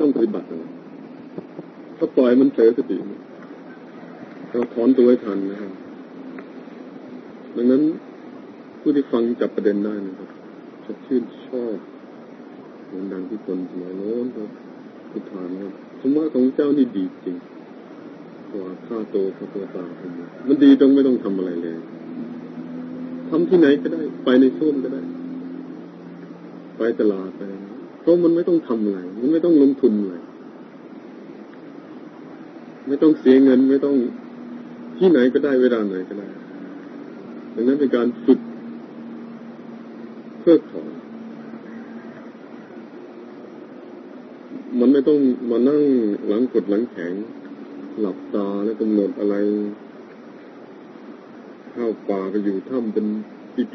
ต้องปฏิบัติอะไรถ้าปล่อยมันเผลอสติเราถอนตัวให้ทันนะครับดังนั้นผู้ที่ฟังจับประเด็นได้นะครับจะชื่นชอบเหมือนดังที่คนสมัยโน้นครับพุทธานครับธรรมะของเจ้านี่ดีจริงกว่าข้าโตข้าตัวตาคนมันดีจนไม่ต้องทำอะไรเลยทำที่ไหนก็ได้ ไปในส้วมก็ได้ ไปตลาดไป เพราะมันไม่ต้องทำอะไร มันไม่ต้องลงทุนอะไร ไม่ต้องเสียเงิน ไม่ต้องที่ไหนก็ได้เวลาไหนก็ได้ ดังนั้นเป็นการฝึกเพื่อถอนมันไม่ต้องมานั่งหลังกดหลังแข็ง หลับตาแล้วกำหนดอะไร ข้าวป่าไปอยู่ถ้ำเป็น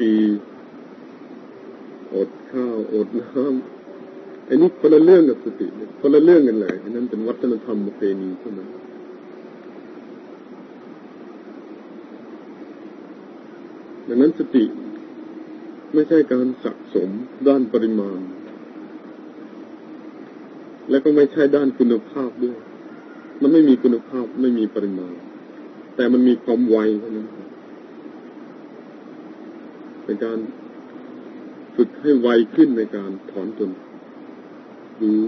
ปีๆอดข้าว อดน้ำ อันนี้คนละเรื่องกับสติคนละเรื่องกันเลยอันนั้นเป็นวัฒนธรรมประเพณีเท่านั้นดังนั้นสติไม่ใช่การสะสมด้านปริมาณ และก็ไม่ใช่ด้านคุณภาพด้วย มันไม่มีคุณภาพไม่มีปริมาณ แต่มันมีความไวเท่านั้นเป็นการฝึกให้ไวขึ้นในการถอนตน รู้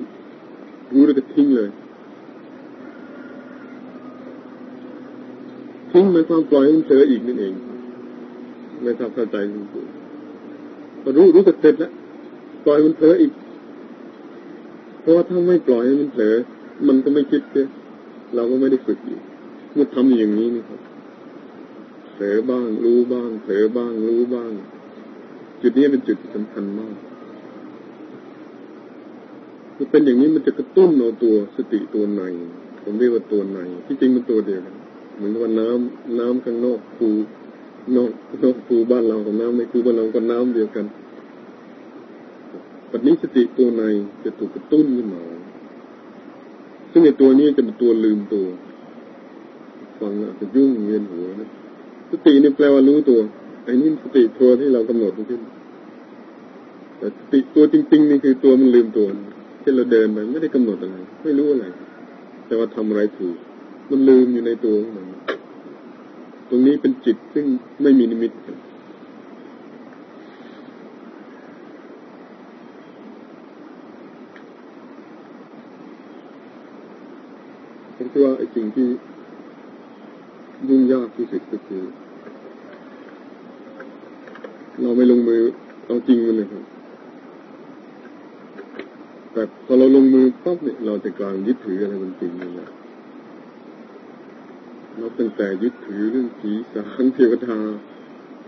รู้แล้วก็ทิ้งเลย ทิ้งหมายความปล่อยให้มันเฉยอีกนั่นเองไม่ทราบเข้าใจคุณครูพอรู้รู้สึกเสร็จแล้วปล่อยมันเผลออีก เพราะว่าถ้าไม่ปล่อยให้มันเผลอมันก็ไม่คิดเลยเราก็ไม่ได้ฝึกอีกเมื่อทำอย่างนี้นี่ครับเผลอบ้าง รู้บ้างเผลอบ้าง รู้บ้าง จุดนี้เป็นจุดที่สำคัญมาก มันเป็นอย่างนี้มันจะกระตุ้นเอาตัวสติตัวในผมเรียกว่าตัวในที่จริงมันตัวเดียวกันเหมือนว่าน้ำน้ำข้างนอกคูนอกนอกคูบ้านเรากับน้ำในคูบ้านเราก็น้ำเดียวกันปัจนี้สติตัวในจะถูกกระตุ้นขึ้นมาซึ่งในตัวนี้จะเป็นตัวลืมตัวฟังอาจจะยุ่งเวียนหัวนะสตินี่แปลว่ารู้ตัวไอ้นี่สติตัวที่เรากำหนดขึ้นแต่สติตัวจริง ๆ นี่คือตัวมันลืมตัว ที่เราเดินไปไม่ได้กำหนดอะไร ไม่รู้อะไร แต่ว่าทำอะไรถูก มันลืมอยู่ในตัวของมันตรงนี้เป็นจิตซึ่งไม่มีนิมิตผมคิดว่าไอ้สิ่งที่ยุ่งยากที่สุดก็คือ เราไม่ลงมือเอาจริงมันเลยครับ แต่พอเราลงมือปั๊บเนี่ยเราจะกลางยึดถืออะไรมันจริงเลยนับตั้งแต่ยึดถือเรื่องผีสางเทวดา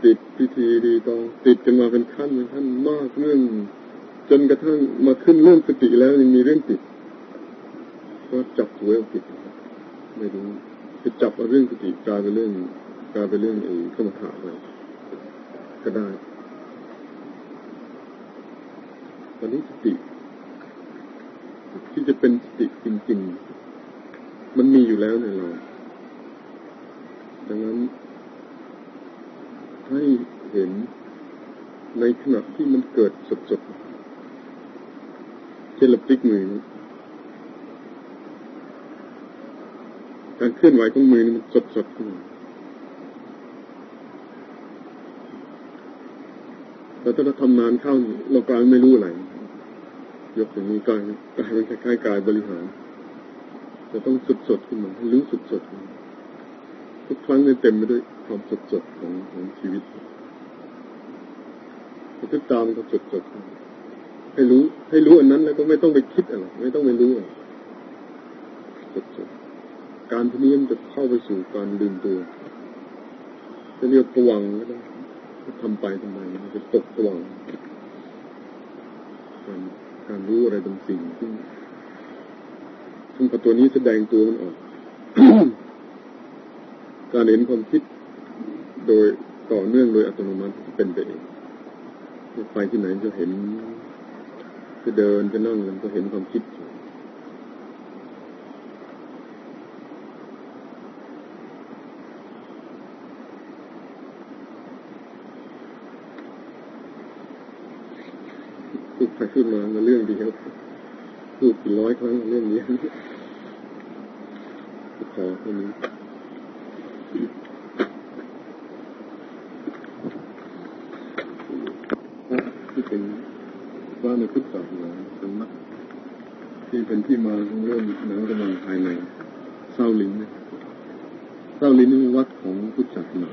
ติดพิธีดีตองติดกันมาเป็นขั้นเป็นขั้นมากเรื่อง จนกระทั่งมาขึ้นเรื่องสติแล้วยังมีเรื่องติด ก็จับตัวเอาติดไม่รู้จะจับเอาเรื่องสติกลายเป็นเรื่องกลายเป็นเรื่องไอ้ขมถะไปก็ได้ตอนนี้สติ ที่จะเป็นสติจริง ๆ มันมีอยู่แล้วในเรา ดังนั้น ให้เห็นในขณะที่มันเกิดสดๆเช่นเราพลิกมือ การเคลื่อนไหวของมือนี่มันสดๆขึ้นแต่ถ้าเราทำนานเข้าเรากลายไม่รู้อะไร ยกอย่างนี้กลายกลายเป็นคล้ายๆกายบริหารจะต้องสดๆขึ้นมาให้รู้สดๆขึ้นมาทุกครั้งเนี่ยเต็มไปด้วยความสดสดของของชีวิตทุกตามก็สดสดให้รู้ ให้รู้อันนั้นแล้วก็ไม่ต้องไปคิดอะไรไม่ต้องไปรู้สดสดการที่นี้มันจะเข้าไปสู่การลืมตัวจะเรียกตวังก็ได้ทำไปทำไมมันจะตกตวังการ การรู้อะไรบางสิ่งซึ่งซึ่งพอตัวนี้แสดงตัวมันออก การเห็นความคิดโดยต่อเนื่องโดยอัตโนมัติเป็นไปเองไปที่ไหนจะเห็นจะเดินจะนั่งมันก็เห็นความคิดพูด ไปพูดมาเรื่องเดียวพูดกี่ร้อยครั้งเรื่องนี้ขอแค่นี้ที่เป็นว่าในพุทธศาสนาสำนักที่เป็นที่มาของเรื่องหนังกำลังภายในเศร้าลิ้นเศร้าลิ้นนี่เป็นวัดของพุทธศาสนา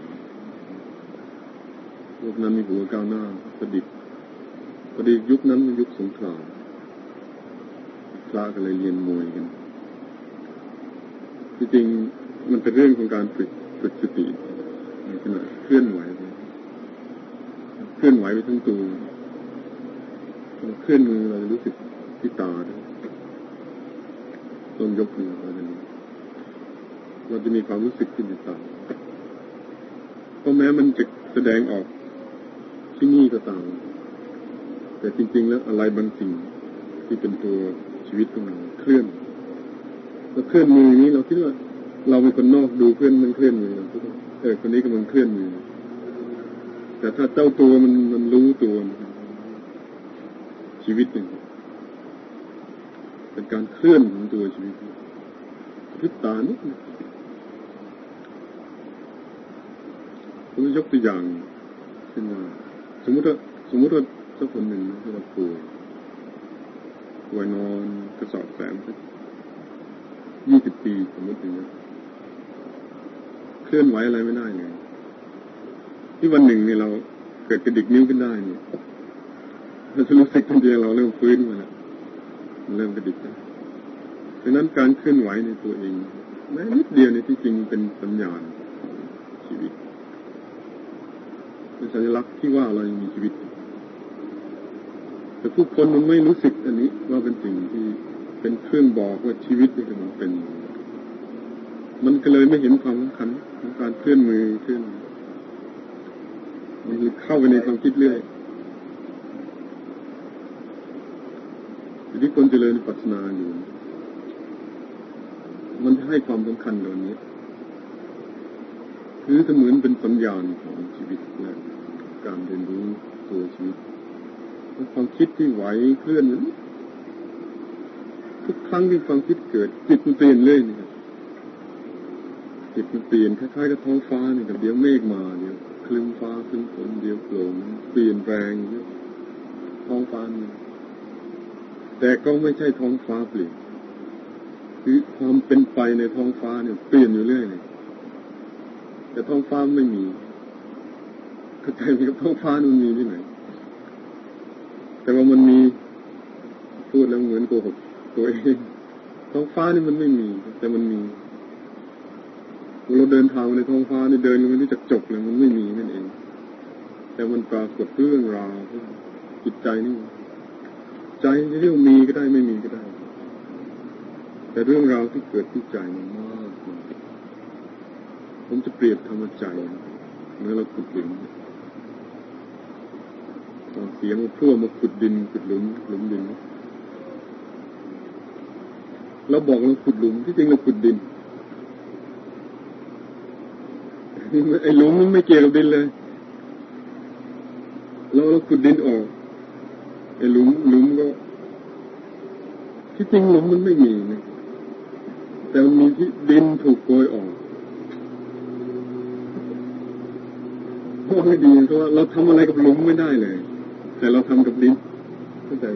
พวกนั้นมีหัวก้าวหน้าประดิษฐ์ ประดิษฐ์ยุคนั้นมันยุคสงครามพระก็เลยเรียนมวยกันที่จริงมันเป็นเรื่องของการฝึกฝึกสติในขณะเคลื่อนไหวเคลื่อนไหวไปทั้งตัวเคลื่อนมือเราจะรู้สึกที่ตาต้นยกมือเราจะเราจะมีความรู้สึกที่ในตาเพราะแม้มันจะแสดงออกที่นี่ก็ตาม แต่จริง ๆ แล้วอะไรบางสิ่งที่เป็นตัวชีวิตของเราเคลื่อนเราเคลื่อนมืออย่างนี้เราคิดว่า เราเป็นคนนอกดูเพื่อนมันเคลื่อนมือเราคิดว่าเออคนนี้กำลังเคลื่อนมือ แต่ถ้าเจ้าตัวมันมันรู้ตัวชีวิตหนึ่งเป็นการเคลื่อนของตัวชีวิตพิตานิดผมยกตัวอย่างเช่นว่าสมมติว่าสมมติว่า เจ้าคนหนึ่งที่เราป่วยป่วยนอนกระสอบแสงสักยี่สิบปีสมมติอย่างนี้เคลื่อนไหวอะไรไม่ได้เลยที่วันหนึ่งเนี่ยเราเกิดกระดิกนิ้วขึ้นได้เนี่ยเราจะรู้สึกทันทีเราเริ่มฟื้นมาแล้วเริ่มกระดิกได้ดังนั้นการเคลื่อนไหวในตัวเองแม้นิดเดียวในที่จริงเป็นสัญญาณชีวิตเป็นสัญลักษณ์ที่ว่าเรายังมีชีวิต แต่ผู้คนมันไม่รู้สึกอันนี้ ว่าเป็นสิ่งที่เป็นเครื่องบอกว่าชีวิตนี่กำลังเป็น มันก็เลยไม่เห็นความสำคัญของการเคลื่อนมือเคลื่อนมันเข้าไปในความคิดเรื่อยทีนี้คนเจริญปัจนาอยู่ มันให้ความสำคัญเหล่านี้คือเสมือนเป็นสัญญาณของชีวิตและการเรียนรู้ตัวชีวิต ความคิดที่ไหวเคลื่อนทุกครั้งที่ความคิดเกิด จิตมันเปลี่ยนเลยนี่จิตมันเปลี่ยนคล้ายๆกับท้องฟ้านี่กับเดี๋ยวเมฆมาเดี๋ยวคลึ้มฟ้าคลึ้มฝนเดี๋ยวโปร่งเปลี่ยนแปลงท้องฟ้านี่แต่ก็ไม่ใช่ท้องฟ้าเปลี่ยนคือความเป็นไปในท้องฟ้าเนี่ยเปลี่ยนอยู่เรื่อยเลยแต่ท้องฟ้าไม่มีเข้าใจไหมครับท้องฟ้ามันมีที่ไหน แต่ว่ามันมีพูดแล้วเหมือนโกหกตัวเองท้องฟ้านี่มันไม่มี แต่มันมีเราเดินทางในท้องฟ้านี่เดินมันไม่จะจบเลยมันไม่มีนั่นเอง แต่มันปรากฏเรื่องราวจิตใจนี่ใจจะเรียกมีก็ได้ไม่มีก็ได้ แต่เรื่องราวที่เกิดที่ใจมันมากผมจะเปรียบธรรมใจเมื่อเราขุดหลุม เสียงมันทั่วมาขุดดินขุดหลุมหลุมดินเราบอกเราขุดหลุมที่จริงเราขุดดินไอ้หลุมมันไม่เกี่ยวกับดินเลยเราเราขุดดินออกไอ้หลุมหลุมก็ ที่จริงหลุมมันไม่มีนะแต่มันมีที่ดินถูกโกยออกเพราะไม่ดีเพราะว่าเราทำอะไรกับหลุมไม่ได้เลย แต่เราทำกับดินเข้าใจ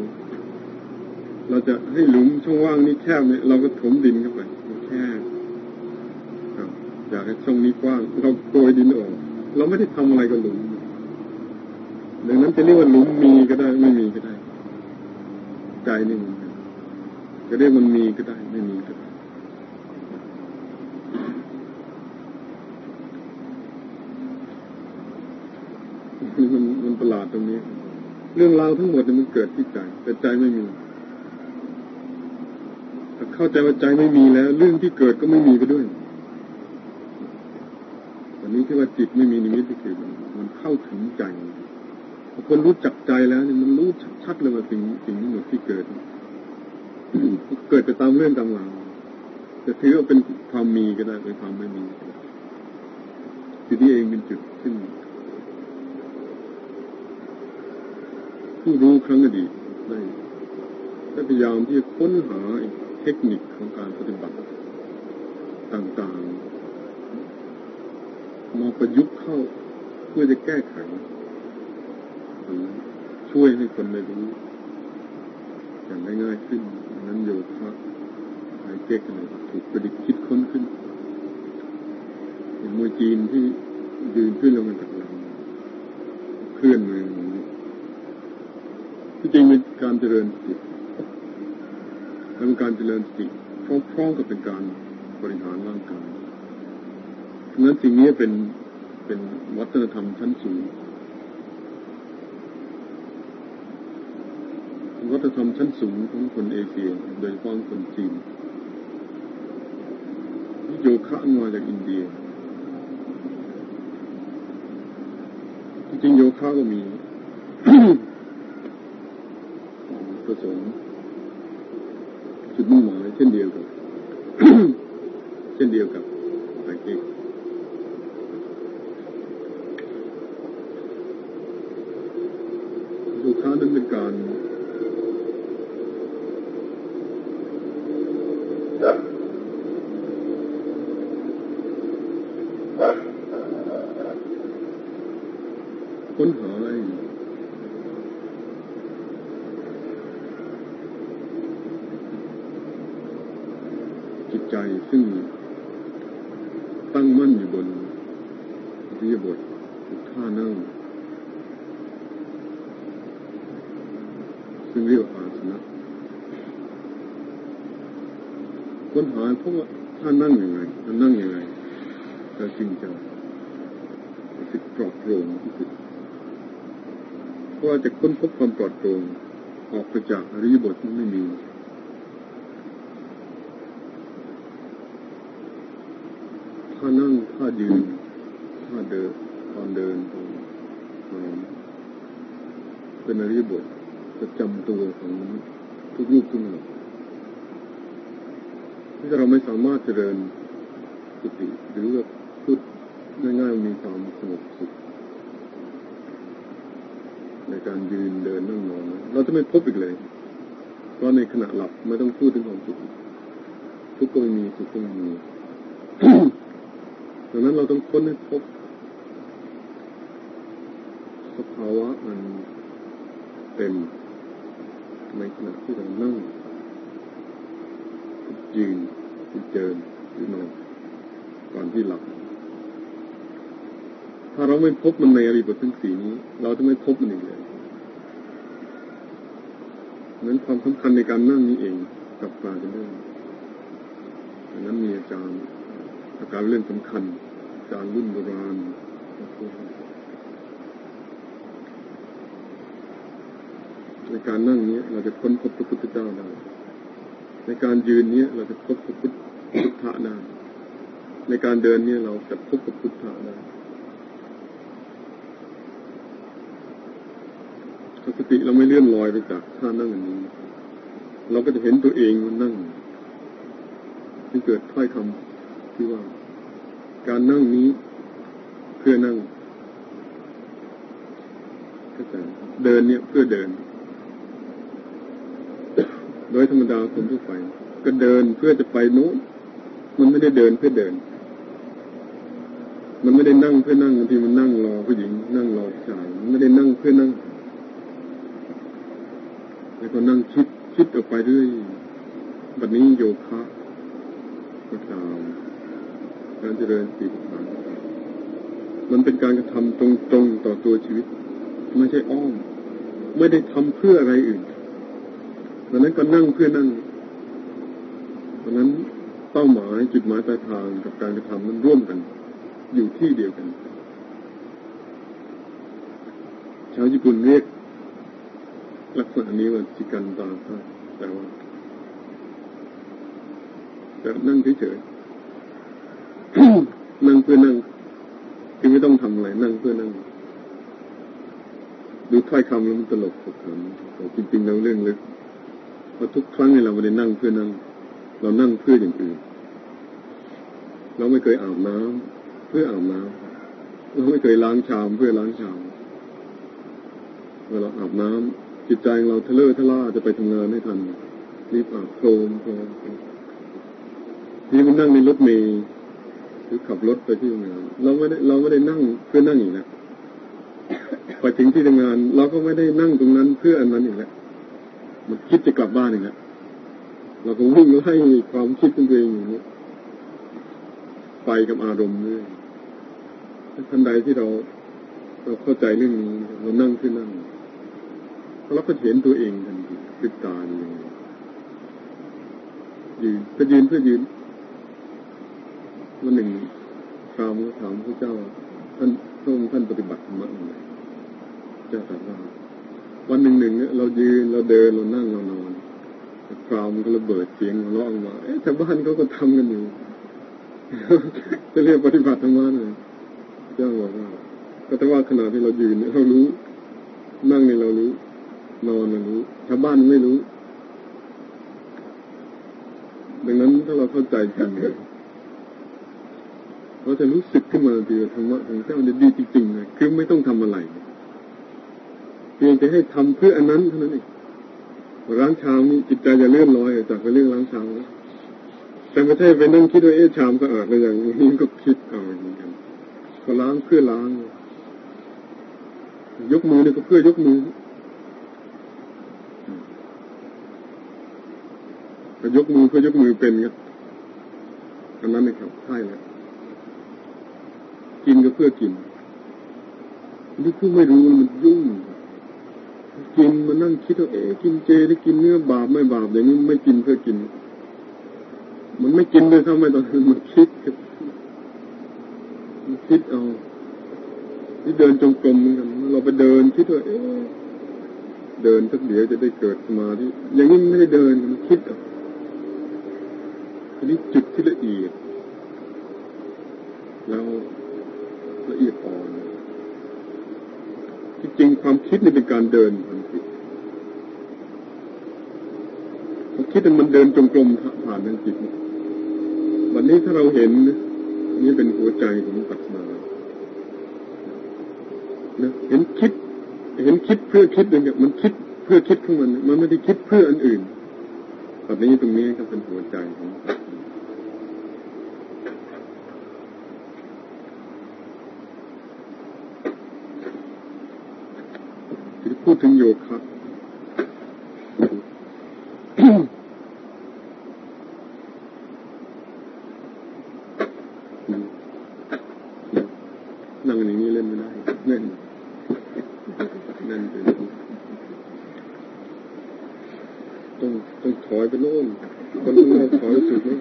เราจะให้หลุมช่องว่างนี้แคบเนี่ยเราก็ถมดินเข้าไปแคบอยากให้ช่องนี้กว้างเราโกยดินออก เราไม่ได้ทำอะไรกับหลุมดังนั้นจะเรียกว่าหลุมมีก็ได้ ไม่มีก็ได้ใจนี่มันจะเรียกมันมีก็ได้ ไม่มีก็ได้มันมันประหลาดตรงนี้ เรื่องราวทั้งหมดมันเกิดที่ใจแต่ใจไม่มีถ้าเข้าใจว่าใจไม่มีแล้ว เรื่องที่เกิดก็ไม่มีไปด้วยวันนี้ที่ว่าจิตไม่มีนิมิตที่คือมันเข้าถึงใจพอคนรู้จักใจแล้วเนี่ยมันรู้ชัดเลยว่าสิ่งสิ่งทั้งหมดที่เกิดเกิดไปตามเรื่องตามราวจะถือว่าเป็นความมีก็ได้เป็นความไม่มีก็ได้จุดนี้เองเป็นจุดซึ่ง ผู้รู้ครั้งอดีตได้และพยายามที่จะค้นหาเทคนิคของการปฏิบัติต่างๆ มาประยุกต์เข้าเพื่อจะแก้ไขหรือช่วยให้คนได้รู้ อย่างง่ายๆขึ้นนั้นโยคะไฮเทคอะไรถูกประดิษฐ์คิดค้นขึ้นอย่างมวยจีนที่ยืนขึ้นลงมาจากลำเคลื่อนมือ ที่จริงเป็นการเจริญสติและเป็นการเจริญสติพร้อมๆกับเป็นการบริหารร่างกายเพราะนั้นสิ่งนี้เป็นเป็นวัฒนธรรมชั้นสูงวัฒนธรรมชั้นสูงของคนเอเชียโดยเฉพาะคนจีนโยคะมาจากอินเดียจริงโยคะก็มี ประสงค์จุดมุ่งหมายเช่นเดียวกับ เช่นเดียวกับไอเกโยคะนั้นเป็นการค้นหาอะไรจิต ใจซึ่งตั้งมั่นอยู่บนที่บทท่านั่งซึ่งเรียกอาสนะค้นหาเพราะว่าท่านั่งยังไงท่านั่งยังไงแต่จริงจังสึกปลอดโปร่งที่สุดเพราะว่าจะค้นพบความปลอดโปร่งออกไปจากอริยบทที่ไม่มี ถ้านั่งถ้ายืนถ้าเดินตอนเดินตอนนอนเป็นอริยบทประจำตัวของทุกรูปทุกนามที่เราไม่สามารถเจริญสติหรือว่าพูดง่ายๆมีความสงบสุขในการยืนเดินนั่งนอนเราจะไม่พบอีกเลย เพราะในขณะหลับไม่ต้องพูดถึงความสุขทุกข์ก็ไม่มีสุขก็ไม่มี ดังนั้นเราต้องค้นให้พบสภาวะอันเต็มในขณะที่เรานั่งยืนหรือเดินหรือนอนก่อนที่หลับถ้าเราไม่พบมันในอริบททั้งสี่นี้ เราจะไม่พบมันอีกเลยนั้นความสำคัญในการนั่งนี้เองกับการจะนั่งดังนั้นมีอาจารย์ อาการเรื่องสำคัญอาจารรุ่นโบราณในการนั่งนี้เราจะค้นพบพระพุทธเจ้าได้ในการยืนนี้เราจะพบพระพุทธะได้ในการเดินนี้เราจะพบพระพุทธะได้ถ้าสติเราไม่เลื่อนลอยไปจากท่านั่งอันนี้ เราก็จะเห็นตัวเองมันนั่งที่เกิดถ้อยคำ ที่ว่า การนั่งนี้เพื่อนั่งเดินเนี่ยเพื่อเดิน โดยธรรมดาคนทั่วไปก็เดินเพื่อจะไปโน้นมันไม่ได้เดินเพื่อเดิน มันไม่ได้นั่งเพื่อนั่งบางทีมันนั่งรอผู้หญิง นั่งรอผู้ชายมันไม่ได้นั่งเพื่อนั่งแล้วก็นั่งคิดคิดออกไปด้วยบัดนี้โยคะก็ตาม การเจริญสติปัฏฐานมันเป็นการกระทำตรงๆต่อตัวชีวิต ไม่ใช่อ้อม ไม่ได้ทำเพื่ออะไรอื่นดังนั้นก็นั่งเพื่อนั่งเพราะนั้นเป้าหมายจุดหมายปลายทางกับการกระทำมันร่วมกัน อยู่ที่เดียวกันชาวญี่ปุ่นเรียกลักษณะนี้ว่าจิกันตาแต่ว่าแต่นั่งเฉยๆ นั่งเพื่อนั่งคือไม่ต้องทำอะไรนั่งเพื่อนั่งดูถ้อยคำแล้วมันตลกขบขันแต่จริงๆเราเรื่องลึกเพราะทุกครั้งที่เราไม่ได้นั่งเพื่อนั่ง เรานั่งเพื่ออย่างอื่นเราไม่เคยอาบน้ำเพื่ออาบน้ำเราไม่เคยล้างชามเพื่อล้างชามเวลาอาบน้ำจิตใจเราทะเลาะทะล่าจะไปทำงานให้ทันรีบอาบโครมโครมนี่มันนั่งในรถเมล์ รือขับรถไปที่ทำงานเราไม่ได้เราไม่ได้นั่งเพื่อนั่งอีกแล้วไปถึงที่ทำงาน เราก็ไม่ได้นั่งตรงนั้นเพื่ออันนั้นอีกแล้วมันคิดจะกลับบ้านอีกแล้วเราก็วิ่งไล่ความคิดตัวเองอย่างนี้ไปกับอารมณ์เลยทันใดที่เราเราเข้าใจเรื่องนี้เรานั่งขึ้นนั่งเราก็เห็นตัวเองทันทีติดตาอยู่ยืนก็ยืนเพื่อยืน วันหนึ่งพรามก็ถามพระเจ้า ท่านพระองค์ท่านปฏิบัติธรรมะอะไรเจ้าตรัสว่าวันหนึ่งหนึ่งเนี่ยเรายืนเราเดินเรานั่งเรานอนพรามก็ระเบิดเสียงร้องมาเอ๊ะชาวบ้านเขาก็ทำกันอยู่จะเรียกปฏิบัติธรรมะเลยเจ้าบอกว่าก็แต่ว่าขณะที่เรายืนเนี่ยเรารู้ นั่งเนี่ยเรารู้ นอนเรารู้ชาวบ้านไม่รู้ ดังนั้นถ้าเราเข้าใจจริง เราจะรู้สึกขึ้นมาดีธรรมะของเจ้าจะดีจริงๆเลยคือไม่ต้องทำอะไรเพียงแต่ให้ทำเพื่ออันนั้นเท่านั้นเองล้างชามนี่จิตใจจะเลื่อนลอยจากไปเรื่องล้างชามแล้วแต่ไม่ใช่ไปนั่งคิดว่าเอ๊ะชามสะอาดอะไรอย่างนี้ก็คิดเอาเหมือนกันก็ล้างเพื่อล้าง ยกมือนี่ก็เพื่อยกมือก็ยกมือเพื่อยกมือเป็นครับอันนั้นนะครับใช่แล้ว กินก็เพื่อกินนี่คือไม่รู้มันยุ่ง กินมานั่งคิดว่าเอ๊กินเจหรือกินเนื้อบาปไม่บาปอย่างนี้ไม่กินเพื่อกิน มันไม่กินเลยทำไมตอนนั้นมันคิดครับมันคิดเอาที่เดินจงกรมเหมือนกันเราไปเดินคิดว่าเอ๊เดินสักเดี๋ยวจะได้เกิดสมาธิอย่างนี้ไม่ได้เดินมันคิดเอาอันนี้จุดที่ละเอียดแล้วละเอียดอ่อนที่จ ริงความคิดนี่เป็นการเดินความคิดความคิดมันเดินจงกรมผ่านทางจิตวันนี้ถ้าเราเห็นนี่เป็นหัวใจของปัจนานะเห็นคิด เห็นคิดเพื่อคิดเนี่ยมันคิดเพื่อคิดของมัน มันไม่ได้คิดเพื่ออันอื่นแบบนี้ตรงนี้ก็เป็นหัวใจของปัจนา พูดถึงโยคะนั่งอย่างนี้เล่นไม่ได้เล่นเล่นไปต้องต้องถอยไปโน่นคนต้องเราถอยสุดโน่น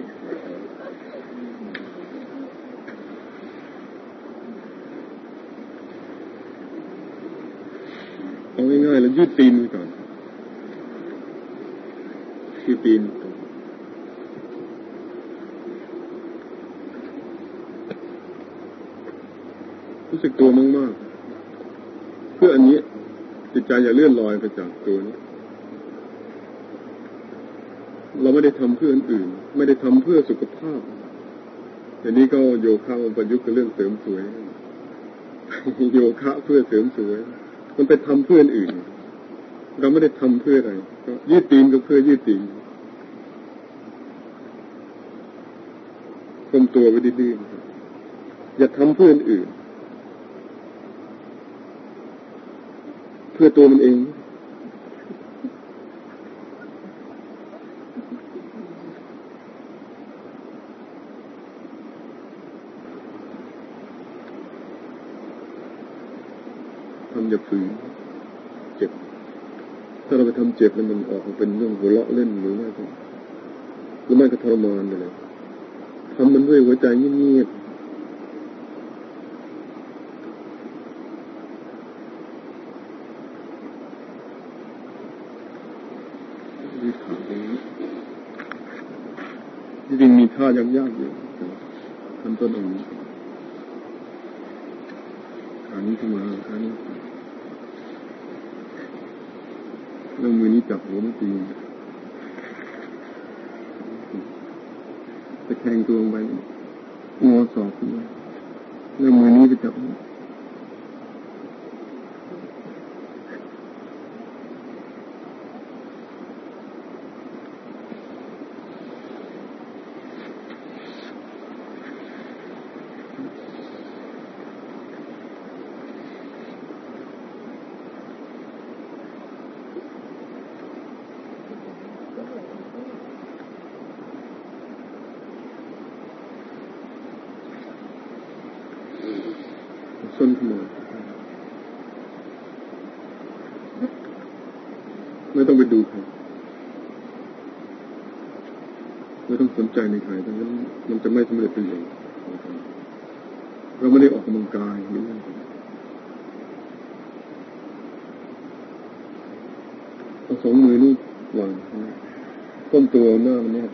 เอาง่ายๆแล้วยืดตีนก่อนยืดตีน รู้สึกตัวมากๆเพื่ออันนี้จิตใจอย่าเลื่อนลอยไปจากตัวนี้ เราไม่ได้ทำเพื่ออื่น ไม่ได้ทำเพื่อสุขภาพอันนี้ก็โยคะมันประยุกต์กับเรื่องเสริมสวย โยคะเพื่อเสริมสวย มันไปทำเพื่ออื่น เราไม่ได้ทำเพื่ออะไรก็ยืดตีนก็เพื่อยืดตีนกลมตัวไปดื้อๆอย่าทำเพื่ออื่น พื่อตัวมันเอง ทำอย่าฝืนเจ็บ ถ้าเราไปทำเจ็บแล้วมันออกมาเป็นเรื่องหัวเราะเล่นหรือไม่ก็หรือไม่ก็ทรมานไปเลยทำมันด้วยหัวใจเงียบๆมีขาตรงนี้ จริงๆมีท่ายากๆอยู่ทำต้นตรงนี้ขานี้ขึ้นมาขานี้แล้วมือนี้จับหัวมันตีตะแคงตัวลงไปงอศอกขึ้นมาแล้วมือนี้ไปจับ ช นขึ้นมาไม่ต้องไปดูใครไม่ต้องสนใจในใครทั้งนั้นมันจะไม่สำเร็จประโยชน์เราไม่ได้ออกกำลังกายหรืออะไรเอาสองมือนี่วางก้มตัวหน้ามันแนบ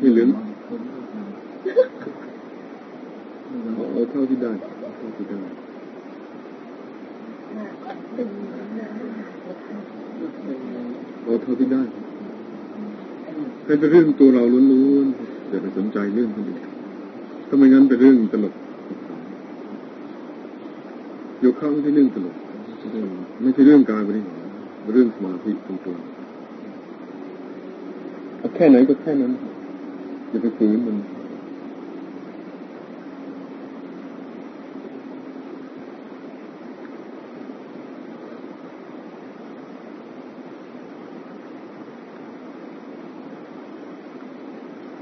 นี่เหลืองเอาเอาเท่าที่ได้เอาเท่าที่ได้เอาเท่าที่ได้ให้เป็นเรื่องตัวเราล้วนๆอย่าไปสนใจเรื่องคนอื่นถ้าไม่งั้นเป็นเรื่องตลกโยคะไม่ใช่เรื่องตลกไม่ใช่เรื่องการบริหารเรื่องสมาธิตรงๆเอาแค่ไหนก็แค่นั้น อย่าไปฝืนมัน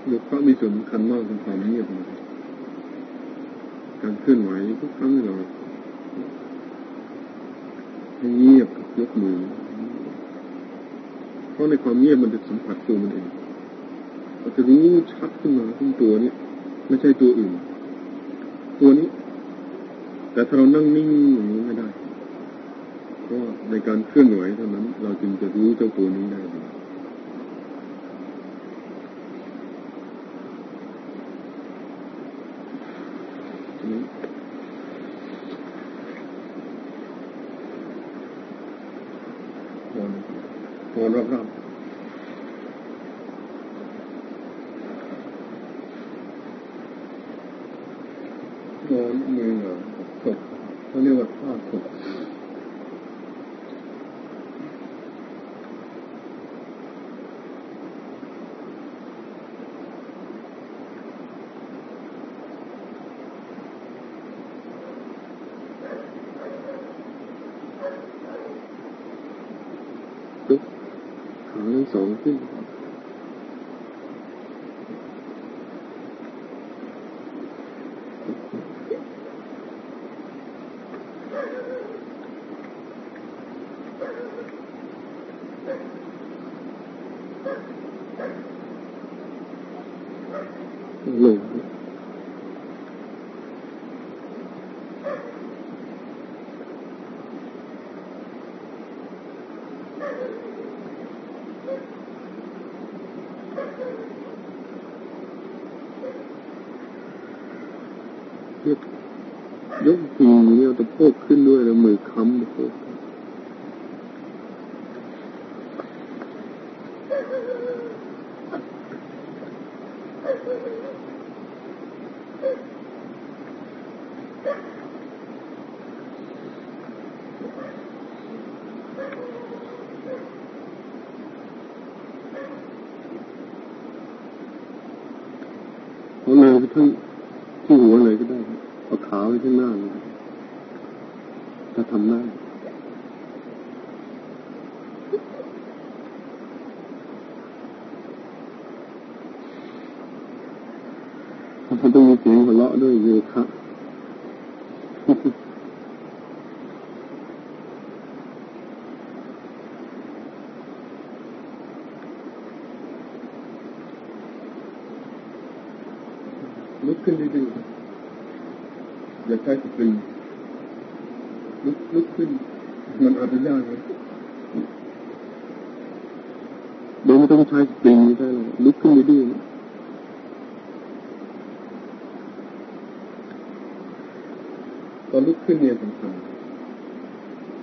โยคะมีส่วนสำคัญมากในความเงียบนะการเคลื่อนไหวทุกครั้งที่เราให้เงียบกับยกมือ เพราะในความเงียบมันจะสัมผัสตัวมันเอง เราจะรู้ชัดขึ้นมาทั้งตัวนี้ไม่ใช่ตัวอื่น ตัวนี้ แต่ถ้าเรานั่งนิ่งอย่างนี้ไม่ได้เพราะในการเคลื่อนไหวเท่านั้น เราจึงจะรู้เจ้าตัวนี้ได้ดีนอนนอนรอบๆนอนมือเหงาตกเขาเรียกว่าท่าตกยกขาทั้ง สองขึ้น ลง ยกยกจริงเนี่ยตะโพกขึ้นด้วยแล้วมือค้ำตะโพกเอาแนวไปทั้งที่หัวเลยก็ได้ครับเอาขาไว้ข้างหน้าเลยถ้าทำได้มันต้อง มีเสียงหัวเราะด้วยโยคะลุกขึ้นดื้อๆอย่าใช้สปริงลุกลุกขึ้น มันอาจจะยากนะเดี๋ยวไม่ต้องใช้สปริงไม่ได้หรอกลุกขึ้นดื้อๆนะต อนลุกขึ้นเนี่ยสำคัญ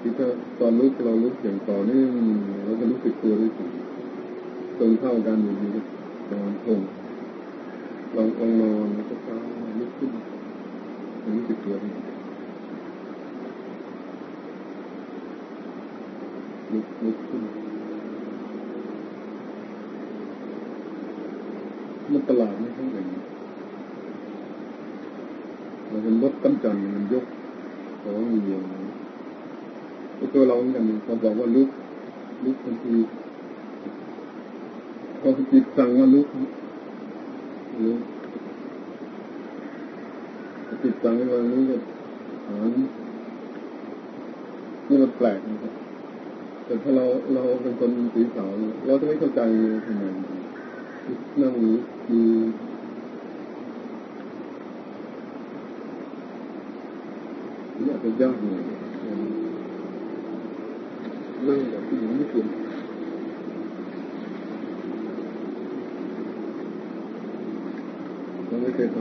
ที่ถ้าตอนลุกเราลุกอย่างต่อเนื่องเราจะรู้สึกตัวด้วยสิตรงเท่ากันอยู่ดีนอนตรงลองลองนอนแล้วก็เช้าลุกขึ้นรู้สึกตัวด้วลุกลุกขึ้นมันประหลาดไมครับอย่างนี้เห็นรถตั้มจันทร์มันยก ของเหยียงไอ้ตัวเราเหมือนกันพอบอกว่าลุกลุกทันทีพอจิตสั่งว่าลุกลุกจิตสั่งว่าลุกก็หานนี่มันแปลกนะครับแต่ถ้าเราเราเป็นคนสีขาวเราจะไม่เข้าใจทำไมนั่งดูอยากจะยากหน่อยนั่งแบบผู้หญิงญี่ปุ่นเราไม่ เคยท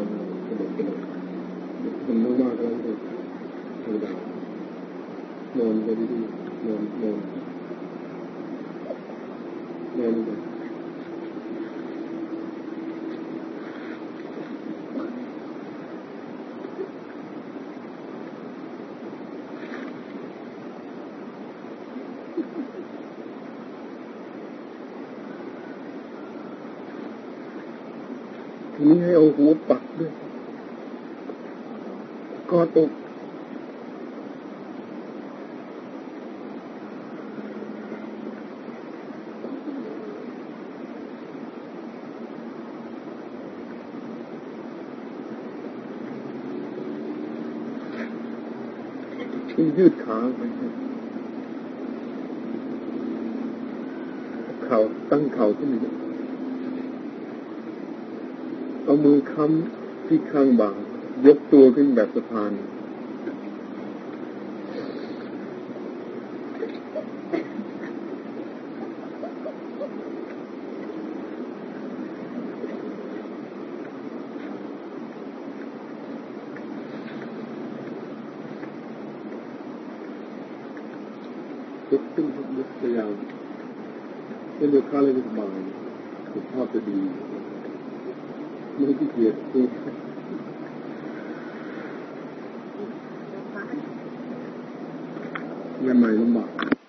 ำกระโดดกระโดดทำมากๆแล้วก็ธรร มดานอนไปดีๆนอนนอนนอนไป ทีนี้ให้เอาหัวปักด้วยกอดอกขึ้นยืดขาไปเข่าตั้งเข่าขึ้นอีก เอามือ ค้ำที่ข้างบ่ายกตัวขึ้นแบบสะพานยกขึ้นยกพยายามให้เลือข้าเลยสบายสุขภาพจะดี ไม่ขี้เกียจคือเงินใหม่ลำบาก